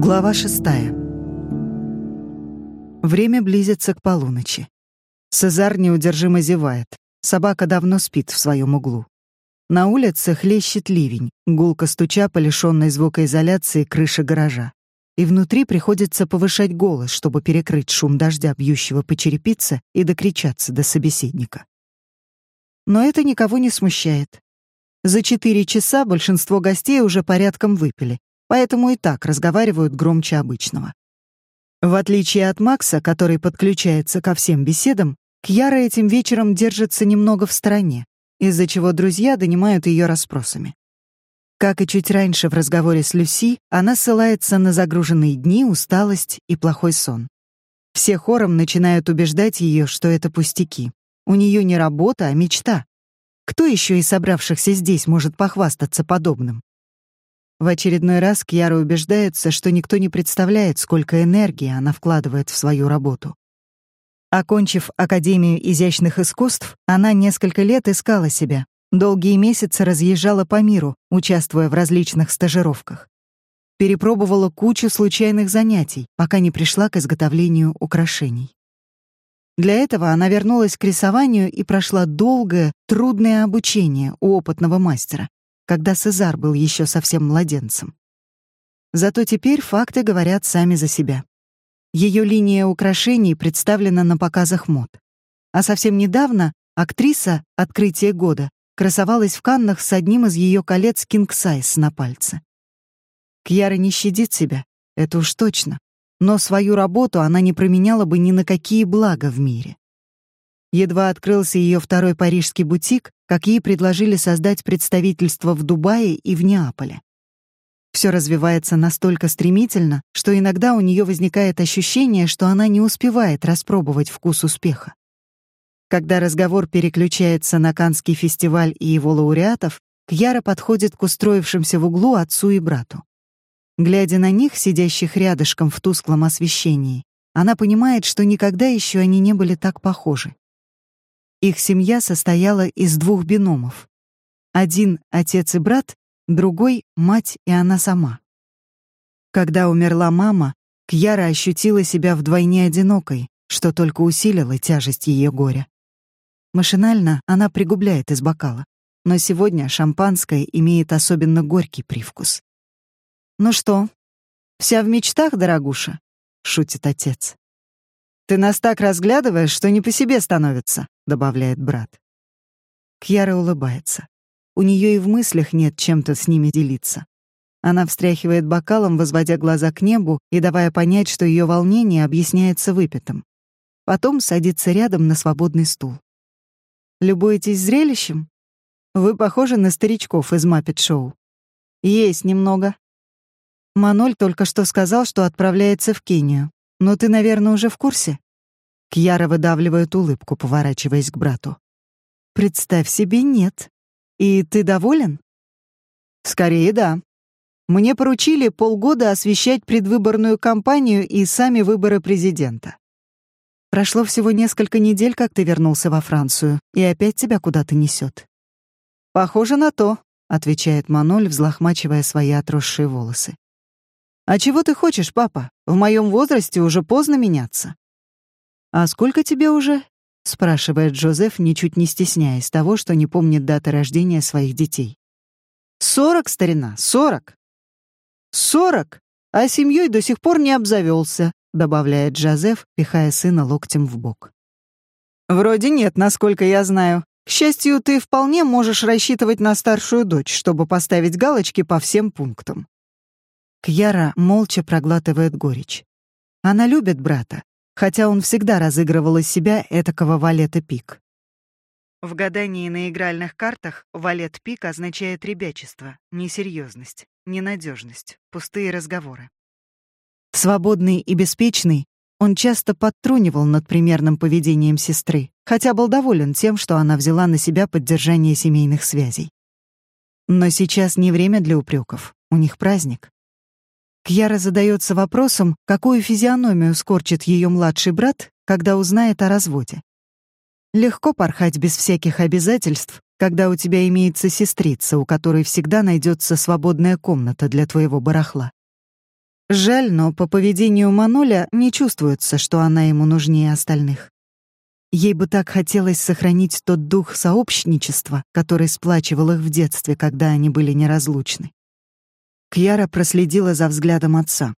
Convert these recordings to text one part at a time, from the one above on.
Глава шестая. Время близится к полуночи. Цезарь неудержимо зевает. Собака давно спит в своем углу. На улице хлещет ливень, гулко стуча по лишенной звукоизоляции крыши гаража. И внутри приходится повышать голос, чтобы перекрыть шум дождя, бьющего по черепице, и докричаться до собеседника. Но это никого не смущает. За четыре часа большинство гостей уже порядком выпили, поэтому и так разговаривают громче обычного. В отличие от Макса, который подключается ко всем беседам, Кьяра этим вечером держится немного в стороне, из-за чего друзья донимают ее расспросами. Как и чуть раньше в разговоре с Люси, она ссылается на загруженные дни, усталость и плохой сон. Все хором начинают убеждать ее, что это пустяки. У нее не работа, а мечта. Кто еще из собравшихся здесь может похвастаться подобным? В очередной раз Кьяра убеждается, что никто не представляет, сколько энергии она вкладывает в свою работу. Окончив Академию изящных искусств, она несколько лет искала себя. Долгие месяцы разъезжала по миру, участвуя в различных стажировках. Перепробовала кучу случайных занятий, пока не пришла к изготовлению украшений. Для этого она вернулась к рисованию и прошла долгое, трудное обучение у опытного мастера, когда Сезар был еще совсем младенцем. Зато теперь факты говорят сами за себя. Ее линия украшений представлена на показах мод. А совсем недавно актриса «Открытие года» красовалась в Каннах с одним из ее колец Size на пальце. Кьяра не щадит себя, это уж точно, но свою работу она не променяла бы ни на какие блага в мире. Едва открылся ее второй парижский бутик, как ей предложили создать представительство в Дубае и в Неаполе. Все развивается настолько стремительно, что иногда у нее возникает ощущение, что она не успевает распробовать вкус успеха. Когда разговор переключается на Каннский фестиваль и его лауреатов, Кьяра подходит к устроившимся в углу отцу и брату. Глядя на них, сидящих рядышком в тусклом освещении, она понимает, что никогда еще они не были так похожи. Их семья состояла из двух биномов. Один — отец и брат, другой — мать и она сама. Когда умерла мама, Кьяра ощутила себя вдвойне одинокой, что только усилило тяжесть ее горя. Машинально она пригубляет из бокала, но сегодня шампанское имеет особенно горький привкус. «Ну что, вся в мечтах, дорогуша?» — шутит отец. «Ты нас так разглядываешь, что не по себе становится», — добавляет брат. Кьяра улыбается. У нее и в мыслях нет чем-то с ними делиться. Она встряхивает бокалом, возводя глаза к небу и давая понять, что ее волнение объясняется выпитым. Потом садится рядом на свободный стул. «Любуетесь зрелищем? Вы похожи на старичков из Маппет-шоу. Есть немного». Маноль только что сказал, что отправляется в Кению. Но ты, наверное, уже в курсе?» Кьяра выдавливает улыбку, поворачиваясь к брату. «Представь себе, нет. И ты доволен?» «Скорее, да. Мне поручили полгода освещать предвыборную кампанию и сами выборы президента. Прошло всего несколько недель, как ты вернулся во Францию, и опять тебя куда-то несет. «Похоже на то», — отвечает Маноль, взлохмачивая свои отросшие волосы. «А чего ты хочешь, папа? В моем возрасте уже поздно меняться». «А сколько тебе уже?» — спрашивает Джозеф, ничуть не стесняясь того, что не помнит даты рождения своих детей. «Сорок, старина, сорок!» «Сорок? А семьей до сих пор не обзавелся», — добавляет Джозеф, пихая сына локтем в бок. «Вроде нет, насколько я знаю. К счастью, ты вполне можешь рассчитывать на старшую дочь, чтобы поставить галочки по всем пунктам. Кьяра молча проглатывает горечь. Она любит брата, хотя он всегда разыгрывал из себя этакого валета пик. В гадании на игральных картах валет пик означает ребячество, несерьезность, ненадежность, пустые разговоры. Свободный и беспечный, он часто подтрунивал над примерным поведением сестры, хотя был доволен тем, что она взяла на себя поддержание семейных связей. Но сейчас не время для упреков, у них праздник. Кьяра задается вопросом, какую физиономию скорчит ее младший брат, когда узнает о разводе. Легко порхать без всяких обязательств, когда у тебя имеется сестрица, у которой всегда найдется свободная комната для твоего барахла. Жаль, но по поведению Маноля не чувствуется, что она ему нужнее остальных. Ей бы так хотелось сохранить тот дух сообщничества, который сплачивал их в детстве, когда они были неразлучны. Кьяра проследила за взглядом отца.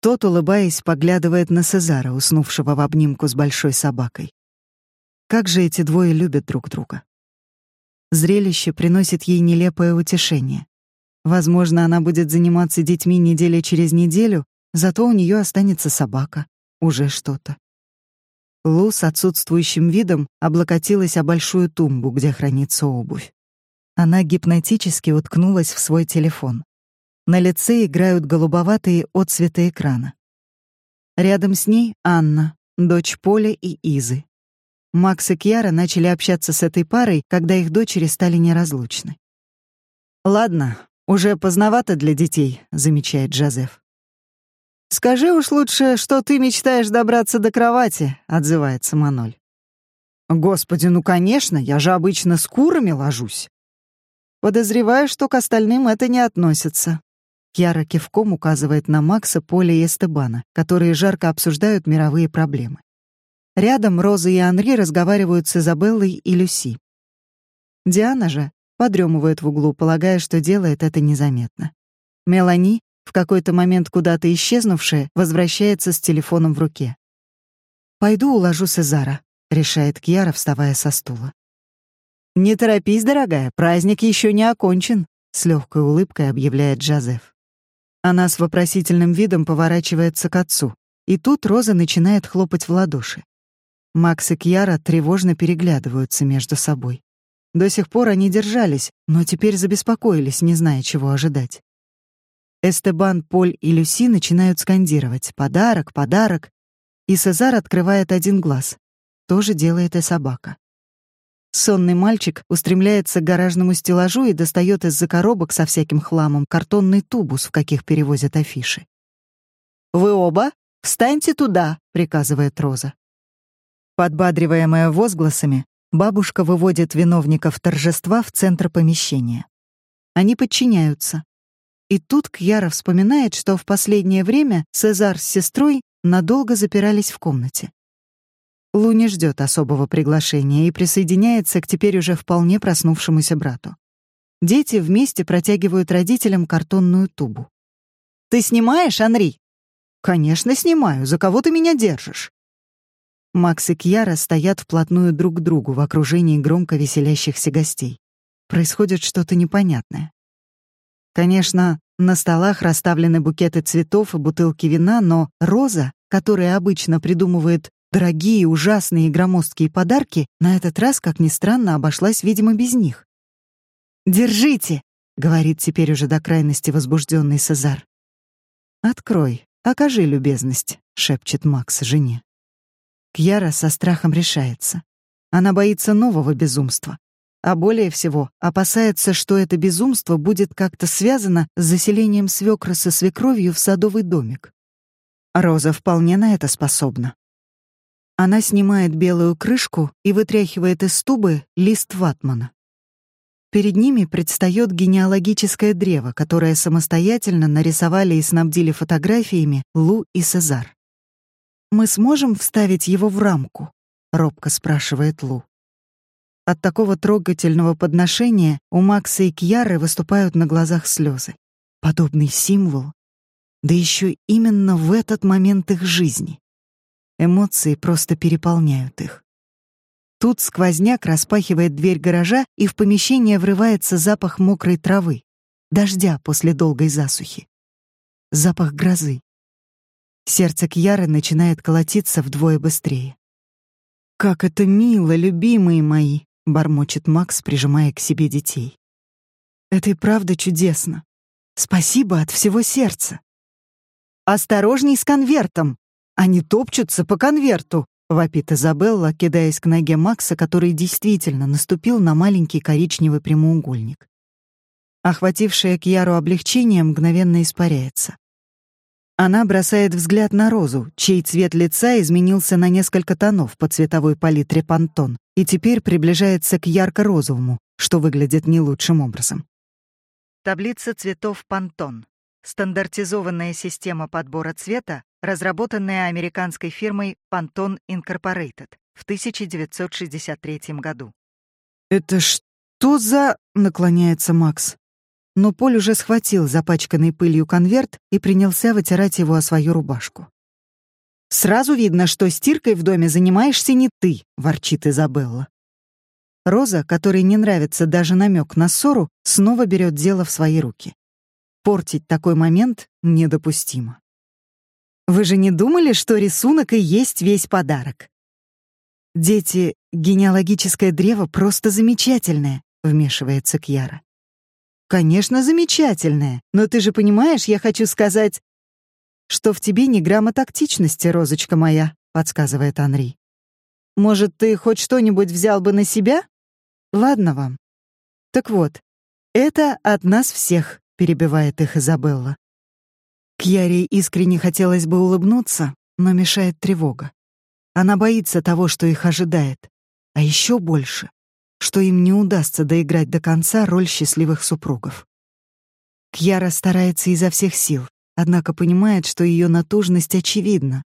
Тот, улыбаясь, поглядывает на Сезара, уснувшего в обнимку с большой собакой. Как же эти двое любят друг друга. Зрелище приносит ей нелепое утешение. Возможно, она будет заниматься детьми недели через неделю, зато у нее останется собака. Уже что-то. Лу с отсутствующим видом облокотилась о большую тумбу, где хранится обувь. Она гипнотически уткнулась в свой телефон. На лице играют голубоватые отцветы экрана. Рядом с ней Анна, дочь Поля и Изы. Макс и Кьяра начали общаться с этой парой, когда их дочери стали неразлучны. «Ладно, уже поздновато для детей», — замечает Джозеф. «Скажи уж лучше, что ты мечтаешь добраться до кровати», — отзывается Маноль. «Господи, ну, конечно, я же обычно с курами ложусь». Подозреваю, что к остальным это не относится. Кьяра кивком указывает на Макса, Поля и Эстебана, которые жарко обсуждают мировые проблемы. Рядом Роза и Анри разговаривают с Изабеллой и Люси. Диана же подремывает в углу, полагая, что делает это незаметно. Мелани, в какой-то момент куда-то исчезнувшая, возвращается с телефоном в руке. «Пойду уложу Сезара», — решает Кьяра, вставая со стула. «Не торопись, дорогая, праздник еще не окончен», — с легкой улыбкой объявляет Джозеф. Она с вопросительным видом поворачивается к отцу, и тут Роза начинает хлопать в ладоши. Макс и Кьяра тревожно переглядываются между собой. До сих пор они держались, но теперь забеспокоились, не зная, чего ожидать. Эстебан, Поль и Люси начинают скандировать «подарок, подарок», и Сезар открывает один глаз. То же делает и собака. Сонный мальчик устремляется к гаражному стеллажу и достает из-за коробок со всяким хламом картонный тубус, в каких перевозят афиши. «Вы оба? Встаньте туда!» — приказывает Роза. Подбадриваемая возгласами, Бабушка выводит виновников торжества в центр помещения. Они подчиняются. И тут Кьяра вспоминает, что в последнее время Сезар с сестрой надолго запирались в комнате. Лу не ждет особого приглашения и присоединяется к теперь уже вполне проснувшемуся брату. Дети вместе протягивают родителям картонную тубу. «Ты снимаешь, Анри?» «Конечно, снимаю. За кого ты меня держишь?» Макс и Кьяра стоят вплотную друг к другу в окружении громко веселящихся гостей. Происходит что-то непонятное. Конечно, на столах расставлены букеты цветов и бутылки вина, но Роза, которая обычно придумывает дорогие, ужасные и громоздкие подарки, на этот раз, как ни странно, обошлась, видимо, без них. «Держите!» — говорит теперь уже до крайности возбужденный Сезар. «Открой, окажи любезность», — шепчет Макс жене. Кьяра со страхом решается. Она боится нового безумства. А более всего опасается, что это безумство будет как-то связано с заселением свекра со свекровью в садовый домик. Роза вполне на это способна. Она снимает белую крышку и вытряхивает из тубы лист ватмана. Перед ними предстает генеалогическое древо, которое самостоятельно нарисовали и снабдили фотографиями Лу и Сезар. «Мы сможем вставить его в рамку?» — робко спрашивает Лу. От такого трогательного подношения у Макса и Кьяры выступают на глазах слезы. Подобный символ, да еще именно в этот момент их жизни. Эмоции просто переполняют их. Тут сквозняк распахивает дверь гаража, и в помещение врывается запах мокрой травы, дождя после долгой засухи. Запах грозы. Сердце Кьяры начинает колотиться вдвое быстрее. «Как это мило, любимые мои!» — бормочет Макс, прижимая к себе детей. «Это и правда чудесно. Спасибо от всего сердца». «Осторожней с конвертом! Они топчутся по конверту!» — вопит Изабелла, кидаясь к ноге Макса, который действительно наступил на маленький коричневый прямоугольник. Охватившее Кьяру облегчение мгновенно испаряется. Она бросает взгляд на Розу, чей цвет лица изменился на несколько тонов по цветовой палитре пантон и теперь приближается к ярко-розовому, что выглядит не лучшим образом. Таблица цветов пантон. — стандартизованная система подбора цвета, разработанная американской фирмой Pantone Incorporated в 1963 году. «Это что за...» — наклоняется Макс. Но Поль уже схватил запачканный пылью конверт и принялся вытирать его о свою рубашку. «Сразу видно, что стиркой в доме занимаешься не ты», — ворчит Изабелла. Роза, которой не нравится даже намек на ссору, снова берет дело в свои руки. Портить такой момент недопустимо. Вы же не думали, что рисунок и есть весь подарок? Дети, генеалогическое древо просто замечательное, вмешивается Кьяра. Конечно, замечательное, но ты же понимаешь, я хочу сказать, что в тебе ни грамма тактичности, розочка моя, подсказывает Анри. Может, ты хоть что-нибудь взял бы на себя? Ладно вам. Так вот, это от нас всех, перебивает их Изабелла. Кьяре искренне хотелось бы улыбнуться, но мешает тревога. Она боится того, что их ожидает, а еще больше, что им не удастся доиграть до конца роль счастливых супругов. Кьяра старается изо всех сил, однако понимает, что ее натужность очевидна,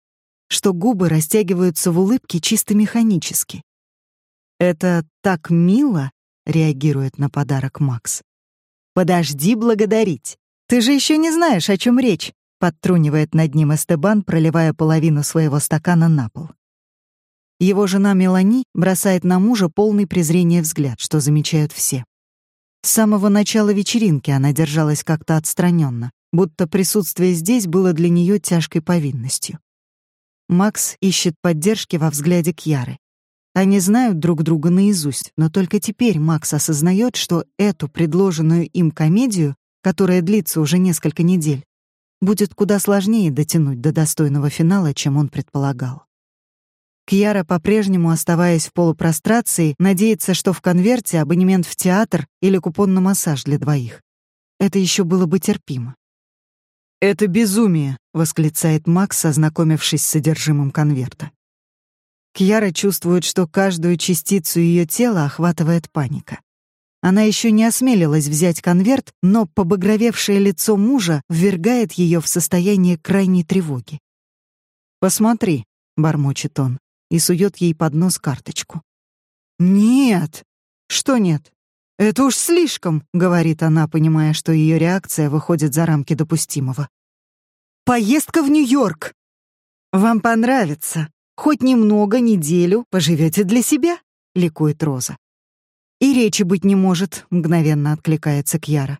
что губы растягиваются в улыбке чисто механически. «Это так мило!» — реагирует на подарок Макс. «Подожди благодарить. Ты же еще не знаешь, о чем речь», — подтрунивает над ним Эстебан, проливая половину своего стакана на пол. Его жена Мелани бросает на мужа полный презрения взгляд, что замечают все. С самого начала вечеринки она держалась как-то отстраненно, будто присутствие здесь было для нее тяжкой повинностью. Макс ищет поддержки во взгляде Кьяры. Они знают друг друга наизусть, но только теперь Макс осознает, что эту предложенную им комедию, которая длится уже несколько недель, будет куда сложнее дотянуть до достойного финала, чем он предполагал. Кьяра, по-прежнему оставаясь в полупрострации, надеется, что в конверте абонемент в театр или купон на массаж для двоих. Это еще было бы терпимо. «Это безумие!» — восклицает Макс, ознакомившись с содержимым конверта. Кьяра чувствует, что каждую частицу ее тела охватывает паника. Она еще не осмелилась взять конверт, но побагровевшее лицо мужа ввергает ее в состояние крайней тревоги. «Посмотри», — бормочет он, и сует ей под нос карточку. «Нет!» «Что нет?» «Это уж слишком», — говорит она, понимая, что ее реакция выходит за рамки допустимого. «Поездка в Нью-Йорк!» «Вам понравится», Хоть немного, неделю поживете для себя», — ликует Роза. «И речи быть не может», — мгновенно откликается Кьяра.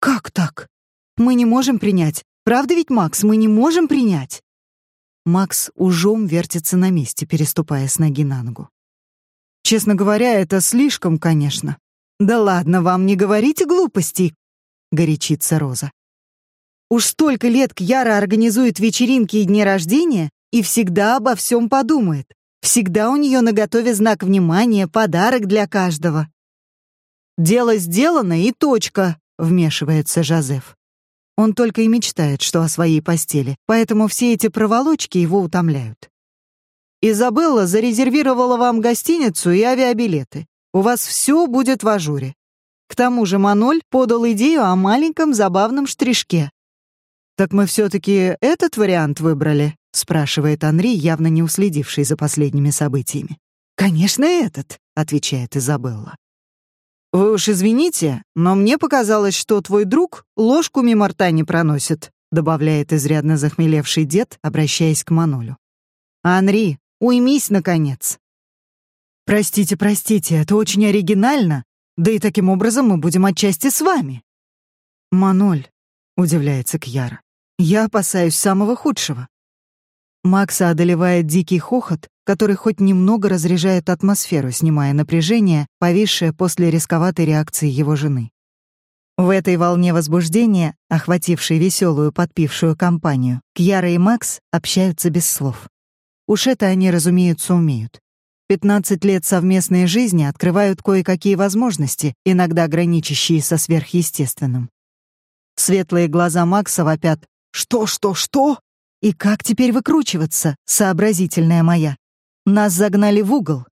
«Как так? Мы не можем принять. Правда ведь, Макс, мы не можем принять?» Макс ужом вертится на месте, переступая с ноги на ногу. «Честно говоря, это слишком, конечно». «Да ладно вам, не говорите глупостей», — горячится Роза. «Уж столько лет Кьяра организует вечеринки и дни рождения, и всегда обо всем подумает. Всегда у нее наготове знак внимания, подарок для каждого. «Дело сделано и точка», — вмешивается Жозеф. Он только и мечтает, что о своей постели, поэтому все эти проволочки его утомляют. «Изабелла зарезервировала вам гостиницу и авиабилеты. У вас все будет в ажуре. К тому же Маноль подал идею о маленьком забавном штришке. Так мы все-таки этот вариант выбрали?» — спрашивает Анри, явно не уследивший за последними событиями. «Конечно, этот», — отвечает Изабелла. «Вы уж извините, но мне показалось, что твой друг ложку мимо рта не проносит», добавляет изрядно захмелевший дед, обращаясь к Манолю. «Анри, уймись, наконец!» «Простите, простите, это очень оригинально, да и таким образом мы будем отчасти с вами». «Маноль», — удивляется Кьяра, — «я опасаюсь самого худшего. Макса одолевает дикий хохот, который хоть немного разряжает атмосферу, снимая напряжение, повисшее после рисковатой реакции его жены. В этой волне возбуждения, охватившей веселую подпившую компанию, Кьяра и Макс общаются без слов. Уж это они, разумеется, умеют. 15 лет совместной жизни открывают кое-какие возможности, иногда граничащие со сверхъестественным. Светлые глаза Макса вопят «Что, что, что?» И как теперь выкручиваться, сообразительная моя? Нас загнали в угол.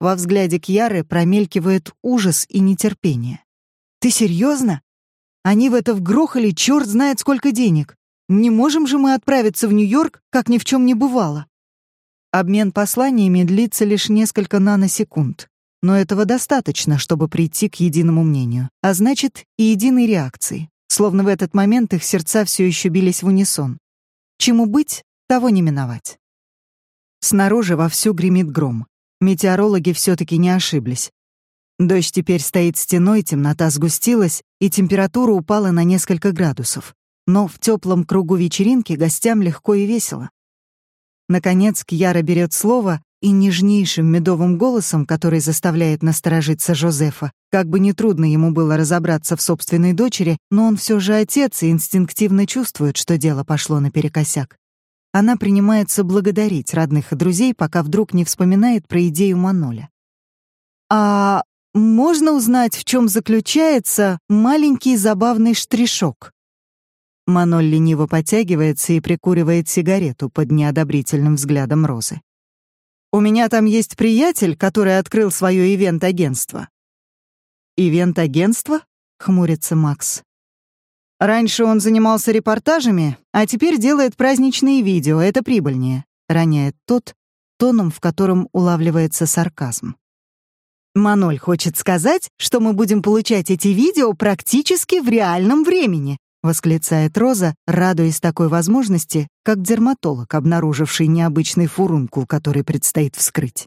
Во взгляде Кьяры промелькивает ужас и нетерпение. Ты серьезно? Они в это вгрохали черт знает сколько денег. Не можем же мы отправиться в Нью-Йорк, как ни в чем не бывало. Обмен посланиями длится лишь несколько наносекунд. Но этого достаточно, чтобы прийти к единому мнению, а значит, и единой реакции. Словно в этот момент их сердца все еще бились в унисон. Чему быть, того не миновать. Снаружи вовсю гремит гром. Метеорологи все-таки не ошиблись. Дождь теперь стоит стеной, темнота сгустилась, и температура упала на несколько градусов. Но в теплом кругу вечеринки гостям легко и весело. Наконец Кьяра берет слово и нежнейшим медовым голосом, который заставляет насторожиться Жозефа, как бы нетрудно ему было разобраться в собственной дочери, но он все же отец и инстинктивно чувствует, что дело пошло наперекосяк. Она принимается благодарить родных и друзей, пока вдруг не вспоминает про идею Маноля. «А можно узнать, в чем заключается маленький забавный штришок?» Маноль лениво потягивается и прикуривает сигарету под неодобрительным взглядом Розы. «У меня там есть приятель, который открыл свое ивент-агентство». «Ивент-агентство?» — хмурится Макс. «Раньше он занимался репортажами, а теперь делает праздничные видео, это прибыльнее», — роняет тот, тоном, в котором улавливается сарказм. Маноль хочет сказать, что мы будем получать эти видео практически в реальном времени, восклицает Роза, радуясь такой возможности, как дерматолог, обнаруживший необычный фурункул, который предстоит вскрыть.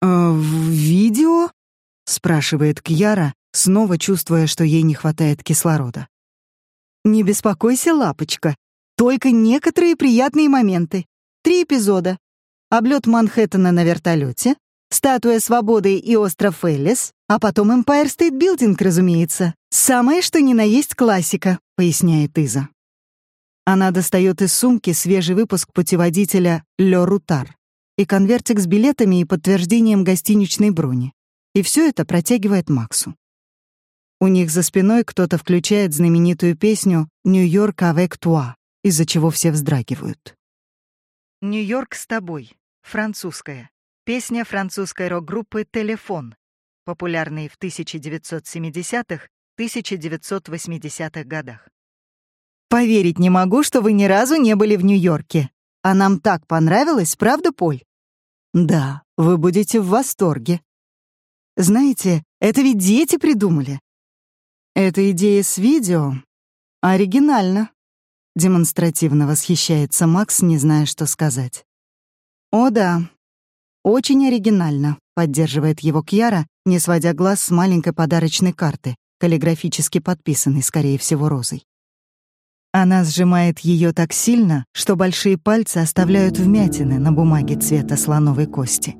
«Э, «В видео?» — спрашивает Кьяра, снова чувствуя, что ей не хватает кислорода. «Не беспокойся, лапочка. Только некоторые приятные моменты. Три эпизода. Облет Манхэттена на вертолете, Статуя Свободы и остров Эллис, а потом Empire State Building, разумеется. Самое что ни на есть классика, поясняет Иза. Она достает из сумки свежий выпуск путеводителя «Ле Рутар» и конвертик с билетами и подтверждением гостиничной брони. И все это протягивает Максу. У них за спиной кто-то включает знаменитую песню «Нью-Йорк avec toi», из-за чего все вздрагивают. «Нью-Йорк с тобой», французская. Песня французской рок-группы «Телефон», популярной в 1970-1980-х годах. «Поверить не могу, что вы ни разу не были в Нью-Йорке. А нам так понравилось, правда, Поль?» «Да, вы будете в восторге». «Знаете, это ведь дети придумали». «Эта идея с видео оригинально», — демонстративно восхищается Макс, не зная, что сказать. «О да, «Очень оригинально», — поддерживает его Кьяра, не сводя глаз с маленькой подарочной карты, каллиграфически подписанной, скорее всего, розой. Она сжимает ее так сильно, что большие пальцы оставляют вмятины на бумаге цвета слоновой кости.